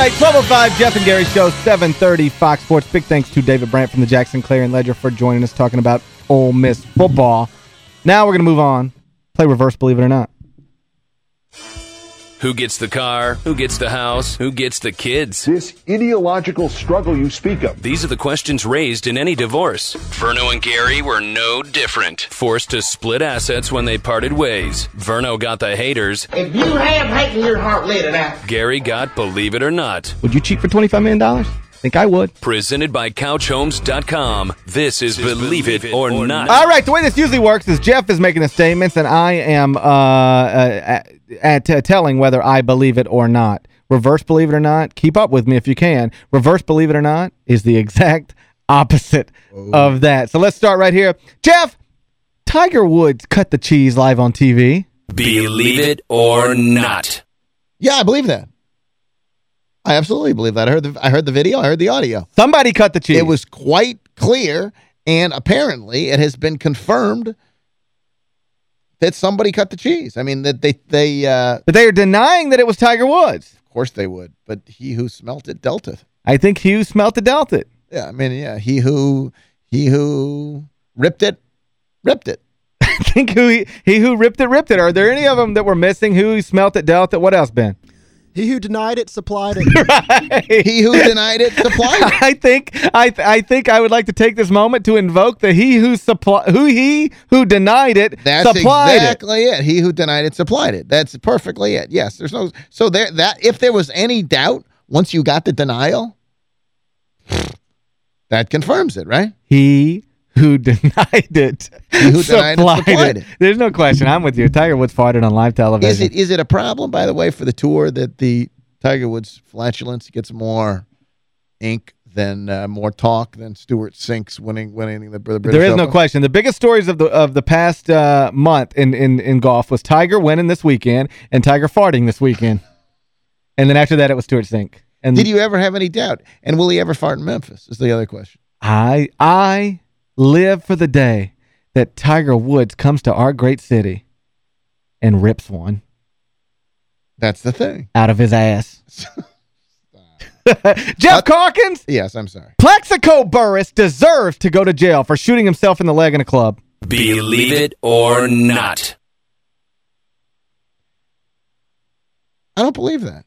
right, 1205, Geoff and Gary Show, 730 Fox Sports. Big thanks to David Brandt from the Jackson Clarion Ledger for joining us talking about Ole Miss football. Now we're going to move on. Play reverse, believe it or not. Who gets the car? Who gets the house? Who gets the kids? This ideological struggle you speak of. These are the questions raised in any divorce. Verno and Gary were no different. Forced to split assets when they parted ways. Verno got the haters. If you have hate in your heart, let it out. Gary got believe it or not. Would you cheat for $25 million? Think I would. Presented by CouchHomes.com. This is Believe It or Not. All right, the way this usually works is Geoff is making the statements, and I am uh, uh, at, at telling whether I believe it or not. Reverse believe it or not, keep up with me if you can. Reverse believe it or not is the exact opposite oh. of that. So let's start right here. Geoff, Tiger Woods cut the cheese live on TV. Believe it or not. Yeah, I believe that. I absolutely believe that. I heard the I heard the video. I heard the audio. Somebody cut the cheese. It was quite clear, and apparently it has been confirmed that somebody cut the cheese. I mean, that they they. Uh, but they are denying that it was Tiger Woods. Of course they would. But he who smelt it dealt it. I think he who smelt it dealt it. Yeah, I mean, yeah, he who he who ripped it, ripped it. I think who he, he who ripped it, ripped it. Are there any of them that were missing? Who smelt it, dealt it? What else, Ben? He who denied it supplied it. right. He who denied it supplied it. I think I th I think I would like to take this moment to invoke the he who supply who he who denied it That's supplied exactly it. it. He who denied it supplied it. That's perfectly it. Yes, there's no so there that if there was any doubt once you got the denial that confirms it, right? He who denied it. Who denied it supplied it. There's no question. I'm with you. Tiger Woods farted on live television. Is it is it a problem, by the way, for the tour that the Tiger Woods flatulence gets more ink than uh, more talk than Stewart Cink's winning winning the, the British There is Open? no question. The biggest stories of the of the past uh, month in, in in golf was Tiger winning this weekend and Tiger farting this weekend. and then after that it was Stewart Cink. And Did you ever have any doubt? And will he ever fart in Memphis? Is the other question. I I live for the day that Tiger Woods comes to our great city and rips one. That's the thing. Out of his ass. Geoff uh, Calkins? Yes, I'm sorry. Plaxico Burress deserves to go to jail for shooting himself in the leg in a club. Believe it or not. I don't believe that.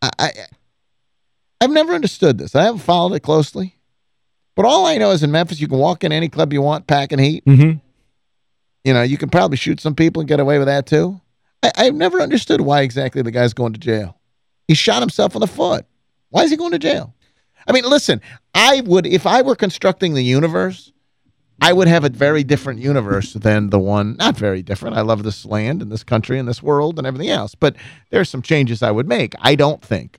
I, I I've never understood this. I haven't followed it closely. But all I know is in Memphis, you can walk in any club you want, packing heat. Mm -hmm. You know, you can probably shoot some people and get away with that too. I, I've never understood why exactly the guy's going to jail. He shot himself in the foot. Why is he going to jail? I mean, listen, I would, if I were constructing the universe, I would have a very different universe than the one, not very different. I love this land and this country and this world and everything else. But there's some changes I would make. I don't think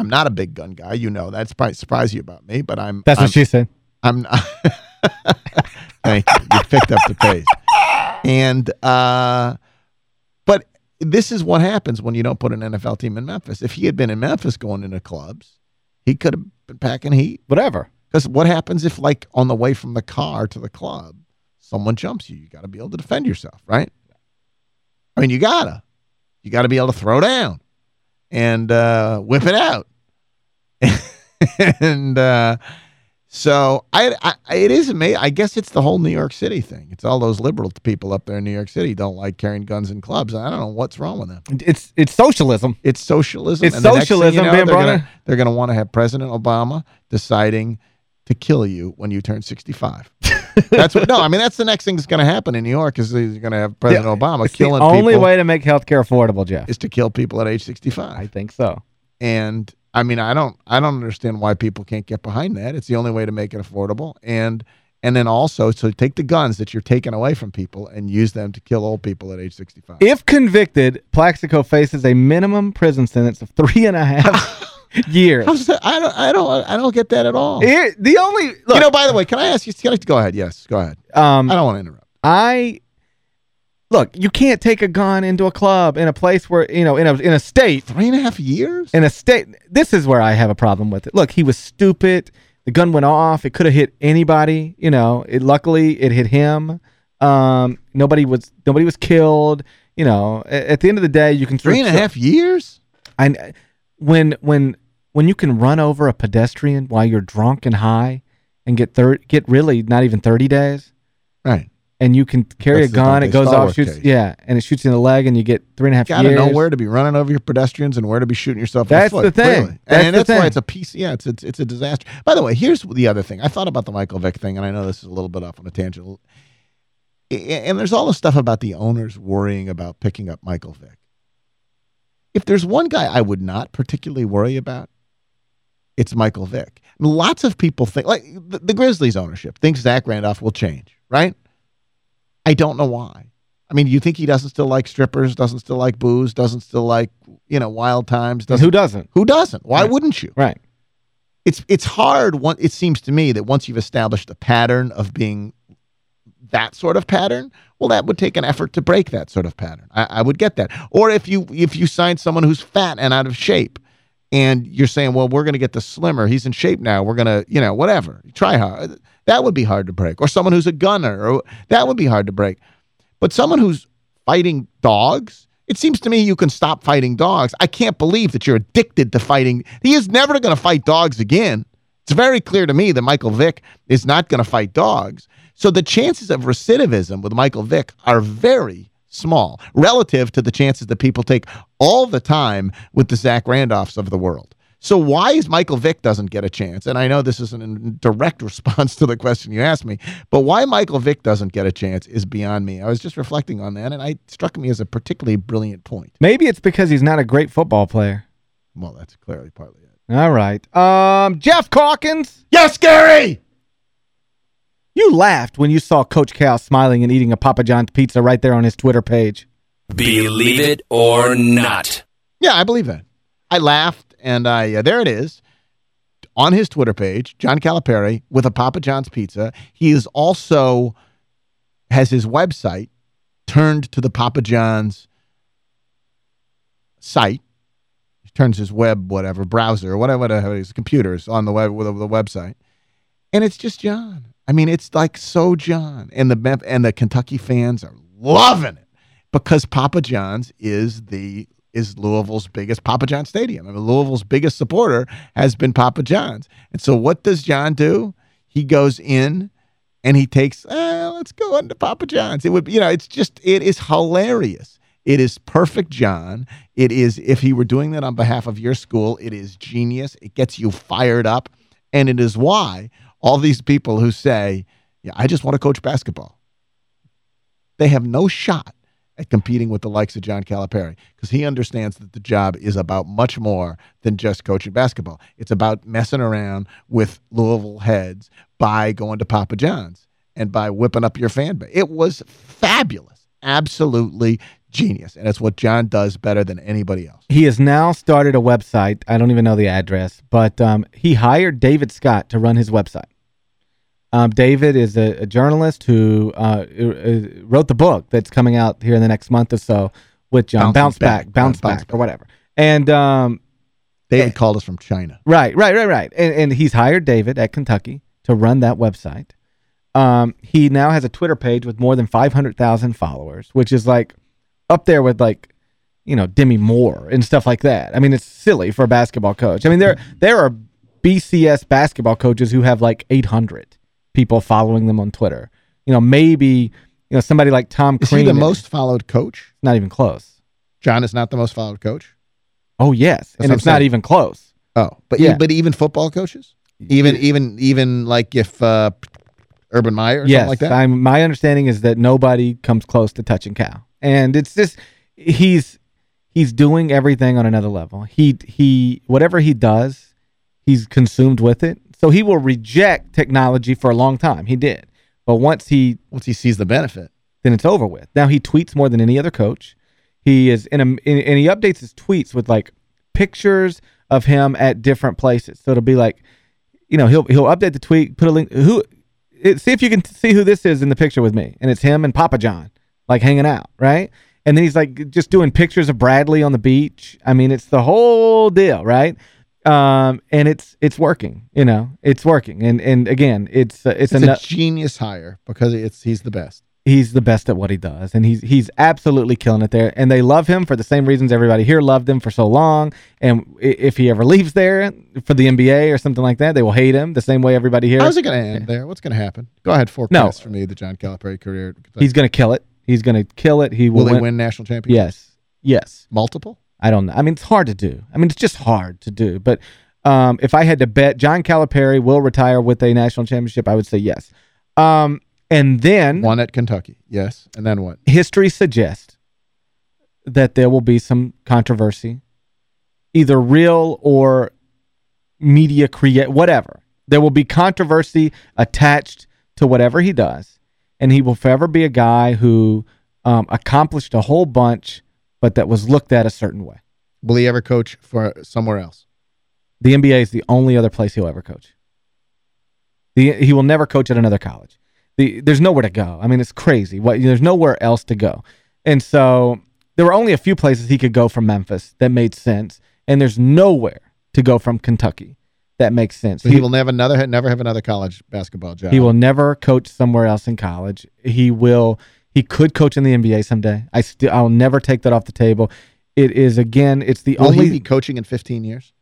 I'm not a big gun guy. You know that's probably surprise you about me, but I'm. That's I'm, what she said. I'm not. Thank you. You picked up the pace. And, uh, but this is what happens when you don't put an NFL team in Memphis. If he had been in Memphis going into clubs, he could have been packing heat. Whatever. Because what happens if, like, on the way from the car to the club, someone jumps you? You got to be able to defend yourself, right? I mean, you got to. You got to be able to throw down and uh, whip it out. and uh, so I, I, it is amazing. I guess it's the whole New York City thing. It's all those liberal people up there in New York City don't like carrying guns in clubs. I don't know what's wrong with them. It's it's socialism. It's socialism. It's socialism. You know, they're going to want to have President Obama deciding to kill you when you turn 65. that's what. No, I mean that's the next thing that's going to happen in New York is he's going to have President yeah, Obama it's killing. The only way to make health care affordable, Geoff. is to kill people at age 65. I think so. And I mean, I don't, I don't understand why people can't get behind that. It's the only way to make it affordable. And and then also, so take the guns that you're taking away from people and use them to kill old people at age 65. If convicted, Plaxico faces a minimum prison sentence of three and a half years. I don't, I don't, I don't get that at all. It, the only, look, you know, by the way, can I ask you, go ahead. Yes, go ahead. Um, I don't want to interrupt. I, look, you can't take a gun into a club in a place where, you know, in a, in a state. Three and a half years? In a state. This is where I have a problem with it. Look, he was stupid. The gun went off. It could have hit anybody, you know. It Luckily, it hit him. Um, nobody was nobody was killed. You know, at, at the end of the day, you can... Three and a half years? I when when when you can run over a pedestrian while you're drunk and high and get thir get really not even 30 days Right. And you can carry That's a gun, it goes off, shoots, case. yeah, and it shoots you in the leg and you get three and a half Got to years. know where to be running over your pedestrians and where to be shooting yourself. That's in the, the thing. clearly. That's and the that's why it's a piece. Yeah, it's, it's it's a disaster. By the way, here's the other thing. I thought about the Michael Vick thing, and I know this is a little bit off on a tangent. And there's all the stuff about the owners worrying about picking up Michael Vick. If there's one guy I would not particularly worry about, it's Michael Vick. Lots of people think, like the, the Grizzlies ownership thinks Zach Randolph will change, right? I don't know why. I mean, you think he doesn't still like strippers, doesn't still like booze, doesn't still like, you know, wild times? Doesn't, Who doesn't? who doesn't? Why Right. wouldn't you? Right. It's it's hard. One, it seems to me that once you've established a pattern of being that sort of pattern, well, that would take an effort to break that sort of pattern. I, I would get that. Or if you if you sign someone who's fat and out of shape, and you're saying, well, we're going to get the slimmer. He's in shape now. We're going to, you know, whatever. Try hard. That would be hard to break. Or someone who's a gunner. Or that would be hard to break. But someone who's fighting dogs, it seems to me you can stop fighting dogs. I can't believe that you're addicted to fighting. He is never going to fight dogs again. It's very clear to me that Michael Vick is not going to fight dogs. So the chances of recidivism with Michael Vick are very small relative to the chances that people take all the time with the Zach Randolphs of the world. So why is Michael Vick doesn't get a chance? And I know this isn't in direct response to the question you asked me, but why Michael Vick doesn't get a chance is beyond me. I was just reflecting on that, and it struck me as a particularly brilliant point. Maybe it's because he's not a great football player. Well, that's clearly partly it. All right. Um, Geoff Calkins, Yes, Gary! You laughed when you saw Coach Cal smiling and eating a Papa John's pizza right there on his Twitter page. Believe it or not. Yeah, I believe that. I laughed, and I uh, there it is on his Twitter page, John Calipari with a Papa John's pizza. He is also has his website turned to the Papa John's site. He turns his web whatever browser or whatever, whatever his computer is on the web with the website, and it's just John. I mean, it's like so John, and the and the Kentucky fans are loving it because Papa John's is the is Louisville's biggest Papa John Stadium. I mean, Louisville's biggest supporter has been Papa John's. And so what does John do? He goes in and he takes, eh, let's go into Papa John's. It would you know, it's just, it is hilarious. It is perfect, John. It is, if he were doing that on behalf of your school, it is genius. It gets you fired up. And it is why all these people who say, yeah, I just want to coach basketball, they have no shot at competing with the likes of John Calipari because he understands that the job is about much more than just coaching basketball. It's about messing around with Louisville heads by going to Papa John's and by whipping up your fan base. It was fabulous, absolutely genius, and it's what John does better than anybody else. He has now started a website. I don't even know the address, but um, he hired David Scott to run his website. Um, David is a, a journalist who uh, uh, wrote the book that's coming out here in the next month or so with John. Bounce Back, Back. Bounce, Back, Back. or whatever. And um, David called us from China. Right, right, right, right. And, and he's hired David at Kentucky to run that website. Um, he now has a Twitter page with more than 500,000 followers, which is like up there with like, you know, Demi Moore and stuff like that. I mean, it's silly for a basketball coach. I mean, there there are BCS basketball coaches who have like 800 people following them on Twitter. You know, maybe, you know, somebody like Tom Is Crean. he the most followed coach? Not even close. John is not the most followed coach. Oh, yes. and it's not even close. Oh, but Yeah. but even football coaches, even even even like if uh, Urban Meyer or yes, something like that. I'm, my understanding is that nobody comes close to touching Cal, and it's just he's he's doing everything on another level. He he whatever he does, he's consumed with it. So he will reject technology for a long time. He did, but once he Once he sees the benefit, then it's over with. Now he tweets more than any other coach. He is in a and he updates his tweets with like pictures of him at different places. So it'll be like, you know, he'll he'll update the tweet, put a link. Who? It, see if you can see who this is in the picture with me, and it's him and Papa John like hanging out, right? And then he's like just doing pictures of Bradley on the beach. I mean, it's the whole deal, right? Um, and it's it's working, you know, it's working. And and again, it's uh, it's, it's a genius hire because it's he's the best. he's the best at what he does, and he's he's absolutely killing it there. And they love him for the same reasons everybody here loved him for so long. And if he ever leaves there for the NBA or something like that, they will hate him the same way everybody here. How's it going to end there? What's going to happen? Go ahead, forecast no. for me the John Calipari career. He's going to kill it. He's going to kill it. He will, will win. win national championships. Yes. Yes. Multiple? I don't know. I mean, it's hard to do. I mean, it's just hard to do. But um, if I had to bet John Calipari will retire with a national championship, I would say yes. Um, and then... One at Kentucky, yes. And then what? History suggests that there will be some controversy, either real or media create, whatever. There will be controversy attached to whatever he does, and he will forever be a guy who um, accomplished a whole bunch, but that was looked at a certain way. Will he ever coach for somewhere else? The NBA is the only other place he'll ever coach. The, he will never coach at another college. The, there's nowhere to go. I mean, it's crazy. What, there's nowhere else to go. And so there were only a few places he could go from Memphis that made sense, and there's nowhere to go from Kentucky that makes sense. So he, he, will never another never have another college basketball job. He will never coach somewhere else in college. He will he could coach in the NBA someday. I still I'll never take that off the table. It is again, it's the will only he be coaching in 15 years?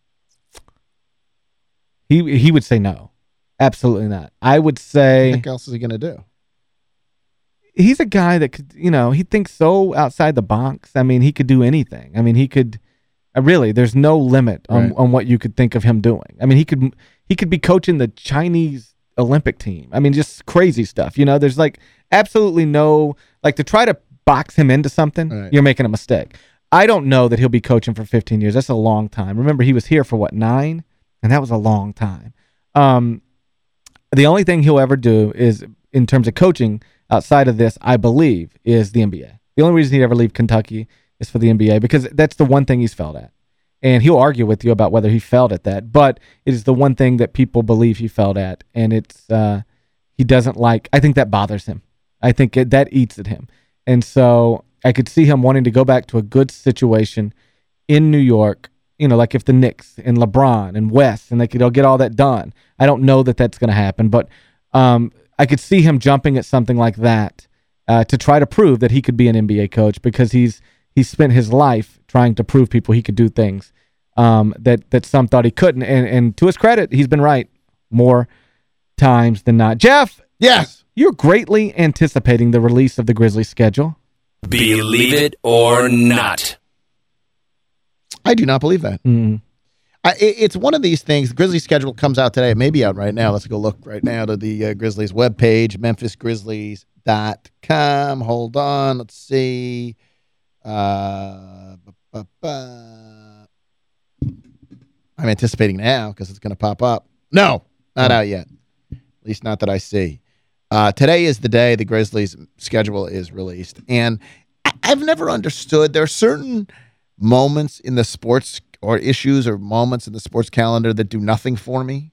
He he would say no. Absolutely not. I would say What else is he going to do? He's a guy that could, you know, he thinks so outside the box. I mean, he could do anything. I mean, he could really, there's no limit on, right. on what you could think of him doing. I mean, he could he could be coaching the Chinese Olympic team. I mean, just crazy stuff. You know, there's like absolutely no, like to try to box him into something, right. you're making a mistake. I don't know that he'll be coaching for 15 years. That's a long time. Remember, he was here for, what, nine? And that was a long time. Um, the only thing he'll ever do is, in terms of coaching, outside of this, I believe, is the NBA. The only reason he'd ever leave Kentucky is for the NBA because that's the one thing he's failed at. And he'll argue with you about whether he failed at that, but it is the one thing that people believe he failed at, and it's uh, he doesn't like. I think that bothers him. I think it, that eats at him. And so I could see him wanting to go back to a good situation in New York, you know, like if the Knicks and LeBron and West and they could all get all that done. I don't know that that's going to happen, but um, I could see him jumping at something like that uh, to try to prove that he could be an NBA coach because he's – he spent his life trying to prove people he could do things um, that that some thought he couldn't. And, and to his credit, he's been right more times than not. Geoff. Yes. You're greatly anticipating the release of the Grizzlies schedule. Believe it or not. I do not believe that. Mm. I, it, it's one of these things. The Grizzlies schedule comes out today. It may be out right now. Let's go look right now to the uh, Grizzlies webpage, memphisgrizzlies.com. Hold on. Let's see. Uh, I'm anticipating now because it's going to pop up. No, not out yet. At least not that I see. Uh, today is the day the Grizzlies schedule is released. And I I've never understood. There are certain moments in the sports or issues or moments in the sports calendar that do nothing for me.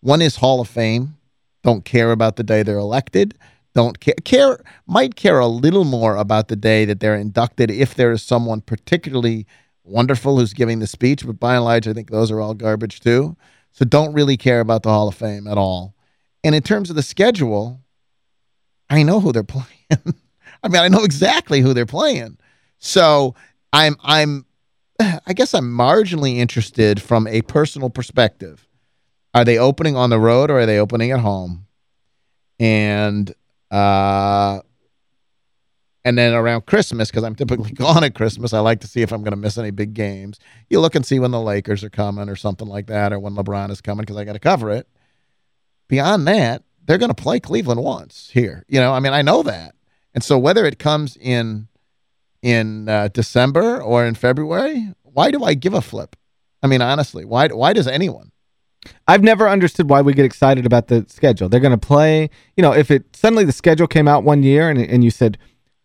One is Hall of Fame. Don't care about the day they're elected don't care, care might care a little more about the day that they're inducted if there is someone particularly wonderful who's giving the speech, but by and large, I think those are all garbage too. So don't really care about the Hall of Fame at all. And in terms of the schedule, I know who they're playing. I mean, I know exactly who they're playing. So I'm I'm I guess I'm marginally interested from a personal perspective. Are they opening on the road or are they opening at home? And uh, and then around Christmas, because I'm typically gone at Christmas, I like to see if I'm going to miss any big games. You look and see when the Lakers are coming or something like that, or when LeBron is coming, because I got to cover it. Beyond that, they're going to play Cleveland once here. You know, I mean, I know that. And so whether it comes in in uh, December or in February, why do I give a flip? I mean, honestly, why why does anyone? I've never understood why we get excited about the schedule. They're going to play, you know, if it suddenly the schedule came out one year and, and you said,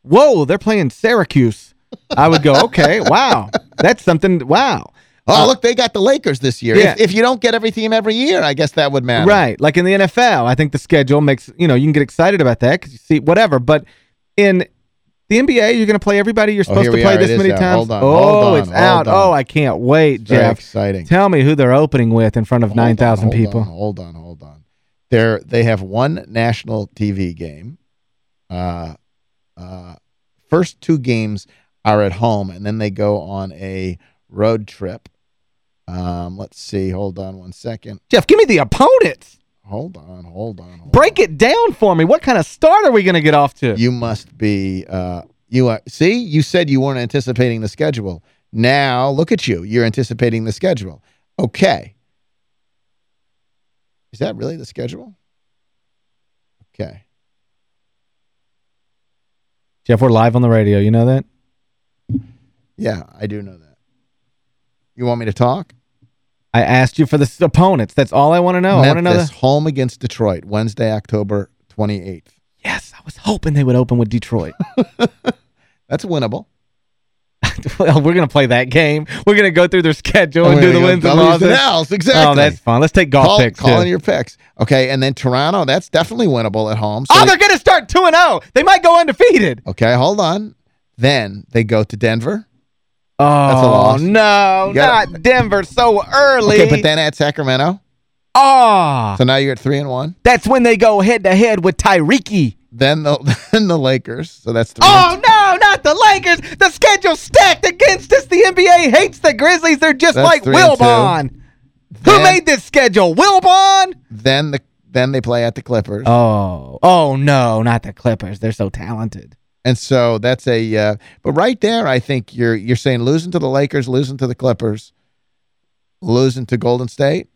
whoa, they're playing Syracuse, I would go, okay, wow, that's something, wow. Oh, uh, look, they got the Lakers this year. Yeah. If, if, you don't get every team every year, I guess that would matter. Right. Like in the NFL, I think the schedule makes, you know, you can get excited about that because you see whatever. But in the NBA, you're going to play everybody you're oh, supposed oh, to play this many out. times. Hold on, oh, hold on, it's out. Oh, I can't wait, Geoff. Very exciting. Tell me who they're opening with in front of 9,000 people. On, hold on, hold on. They're, they have one national TV game. Uh, first two games are at home, and then they go on a road trip. Um, let's see. Hold on one second. Geoff, give me the opponents. Hold on, hold on. Hold Break it down for me. What kind of start are we going to get off to? You must be uh you are see, you said you weren't anticipating the schedule. Now, look at you. You're anticipating the schedule. Okay. Is that really the schedule? Okay. Geoff, we're live on the radio. You know that? Yeah, I do know that. You want me to talk? I asked you for the opponents. That's all I want to know. I want to know Memphis the home against Detroit, Wednesday, October 28th. Yes, I was hoping they would open with Detroit. That's winnable. well, we're going to play that game. We're going to go through their schedule Oh, and do the wins and losses. L's, exactly. Oh, that's fun. Let's take golf Call, picks, call too. in your picks. Okay, and then Toronto, that's definitely winnable at home. So oh, they- they're going to start 2-0. They might go undefeated. Okay, hold on. Then they go to Denver. Oh, a loss. no, gotta- not Denver so early. Okay, but then at Sacramento. oh, So now you're at three and one. that's when they go head-to-head with Tyreke. Then the then the Lakers. So that's three. Oh, no, not the Lakers. The schedule's stacked against us. The NBA hates the Grizzlies. They're just That's like. Wilbon. Who made this schedule? Wilbon? Then the then they play at the Clippers. Oh, oh no, not the Clippers. They're so talented. And so that's a uh, but right there I think you're you're saying losing to the Lakers, losing to the Clippers, losing to Golden State,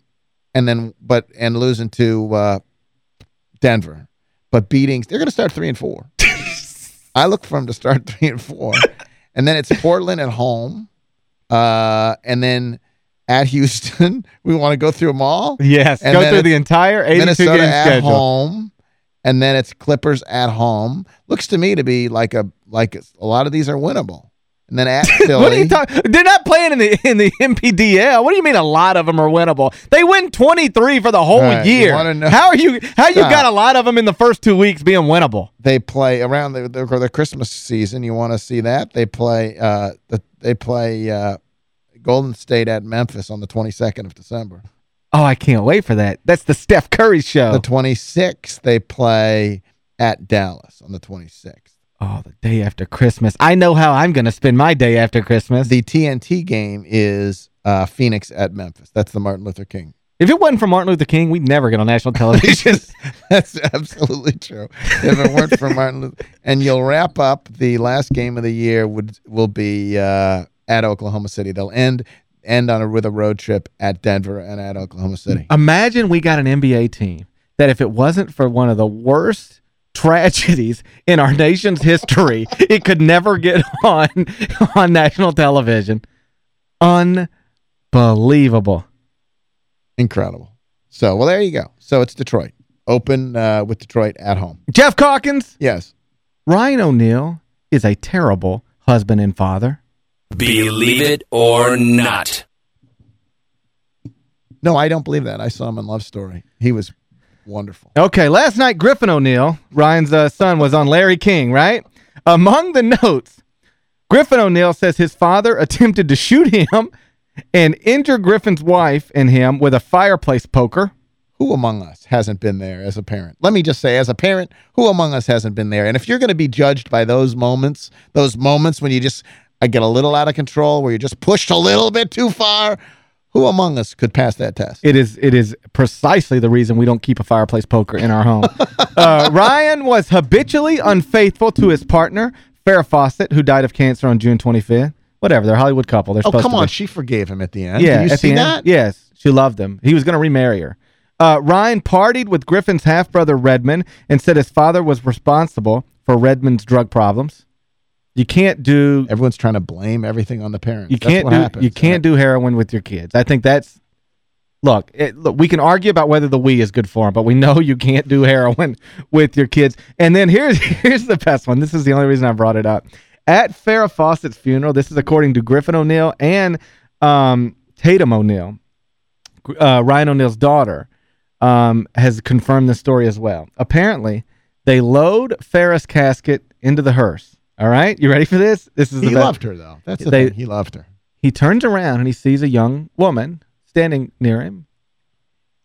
and then but and losing to uh, Denver. But beating they're going to start 3 and 4. I look for them to start 3 and 4. and then it's Portland at home. Uh and then at Houston, we want to go through them all. Yes, And go through the entire 82 Minnesota game at schedule. home, and then it's Clippers at home. Looks to me to be like a like a lot of these are winnable. And then at Philly, What are you talking? They're not playing in the in the NBDL. What do you mean? A lot of them are winnable. They win 23 for the whole right, year. How are you? How you got a lot of them in the first two weeks being winnable? they play around the, the, the Christmas season. You want to see that they play uh the, they play uh Golden State at Memphis on the 22nd of December. Oh, I can't wait for that. That's the Steph Curry show. The 26th they play at Dallas on the 26th. oh, the day after Christmas. I know how I'm going to spend my day after Christmas. The TNT game is uh Phoenix at Memphis. That's the Martin Luther King if it wasn't for Martin Luther King, we'd never get on national television. That's absolutely true. If it weren't for Martin Luther, and you'll wrap up the last game of the year would will be uh, at Oklahoma City. They'll end end on a with a road trip at Denver and at Oklahoma City. Imagine we got an NBA team that if it wasn't for one of the worst tragedies in our nation's history, it could never get on on national television. Unbelievable. Incredible. So, well, there you go. So it's Detroit. Open uh, with Detroit at home. Geoff Calkins, Yes. Ryan O'Neal is a terrible husband and father. Believe it or not. No, I don't believe that. I saw him in Love Story. He was wonderful. Okay, last night Griffin O'Neal, Ryan's uh, son, was on Larry King, right? Among the notes, Griffin O'Neal says his father attempted to shoot him and injure Griffin's wife and him with a fireplace poker. Who among us hasn't been there as a parent? Let me just say, as a parent, who among us hasn't been there? And if you're going to be judged by those moments, those moments when you just I get a little out of control, where you're just pushed a little bit too far, who among us could pass that test? It is it is precisely the reason we don't keep a fireplace poker in our home. uh, Ryan was habitually unfaithful to his partner, Farrah Fawcett, who died of cancer on June 25th. Whatever, they're a Hollywood couple. They're oh, come on. She forgave him at the end. Yeah, Did you see end, that? Yes, she loved him. He was going to remarry her. Uh, Ryan partied with Griffin's half-brother Redmond and said his father was responsible for Redmond's drug problems. You can't do Everyone's trying to blame everything on the parents. you can't do happens. you can't do heroin with your kids. I think that's look, it, look, we can argue about whether the we is good for them, but we know you can't do heroin with your kids. And then here's here's the best one. This is the only reason I brought it up. At Farrah Fawcett's funeral, this is according to Griffin O'Neal and um, Tatum O'Neal, uh, Ryan O'Neal's daughter, um, has confirmed the story as well. Apparently, they load Farrah's casket into the hearse. All right? You ready for this? This is the He best. loved her, though. That's the They- thing. He loved her. He turns around and he sees a young woman standing near him.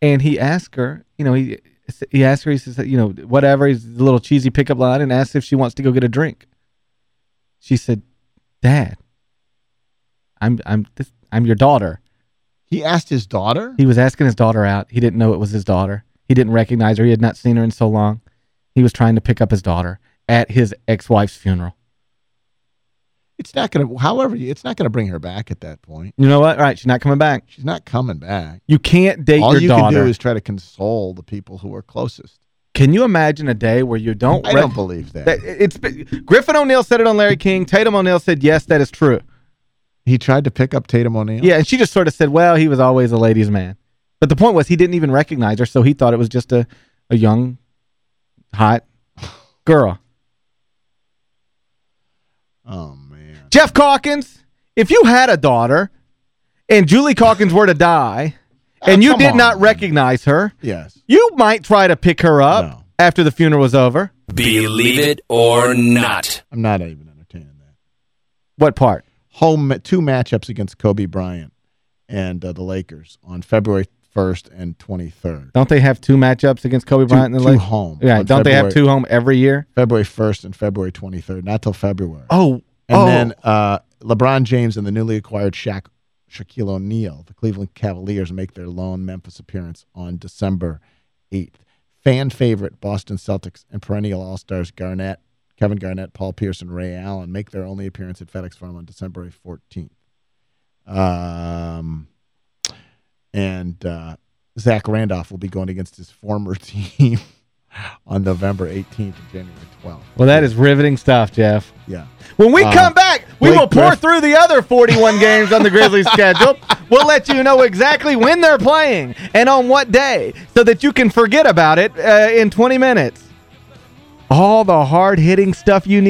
And he asks her, you know, he he asks her, he says, you know, whatever, he's a little cheesy pickup line and asks if she wants to go get a drink. She said, Dad, I'm I'm this, I'm your daughter. He asked his daughter? He was asking his daughter out. He didn't know it was his daughter. He didn't recognize her. He had not seen her in so long. He was trying to pick up his daughter at his ex-wife's funeral. It's not going to, however, it's not going to bring her back at that point. You know what? All right, she's not coming back. She's not coming back. You can't date All your you daughter. can do is try to console the people who are closest. Can you imagine a day where you don't... I don't believe that. that it's Griffin O'Neal said it on Larry King. Tatum O'Neal said, yes, that is true. He tried to pick up Tatum O'Neal? Yeah, and she just sort of said, well, he was always a ladies' man. But the point was he didn't even recognize her, so he thought it was just a, a young, hot girl. Man. Geoff Calkins, if you had a daughter and Julie Calkins were to die and Oh, you did on, not recognize her, Yes. you might try to pick her up No. after the funeral was over. Believe it or not. I'm not even entertaining that. What part? Home two matchups against Kobe Bryant and uh, the Lakers on February 1st and 23rd. Don't they have two matchups against Kobe Two, Bryant and the two Lakers? home. Yeah, don't they have two home every year? February 1st and February 23rd, not till February. Oh, And oh. then uh, LeBron James and the newly acquired Shaq, Shaquille O'Neal, the Cleveland Cavaliers, make their lone Memphis appearance on December 8th. Fan favorite Boston Celtics and perennial All-Stars Garnett, Kevin Garnett, Paul Pierce, and Ray Allen make their only appearance at FedEx Forum on December 14th. Um, and uh, Zach Randolph will be going against his former team on November 18th and January 12th. well, that is riveting stuff, Geoff. Yeah. When we Uh, come back, we Blake will pour Griff- through the other 41 games on the Grizzlies schedule. We'll let you know exactly when they're playing and on what day so that you can forget about it uh, in 20 minutes. All the hard-hitting stuff you need.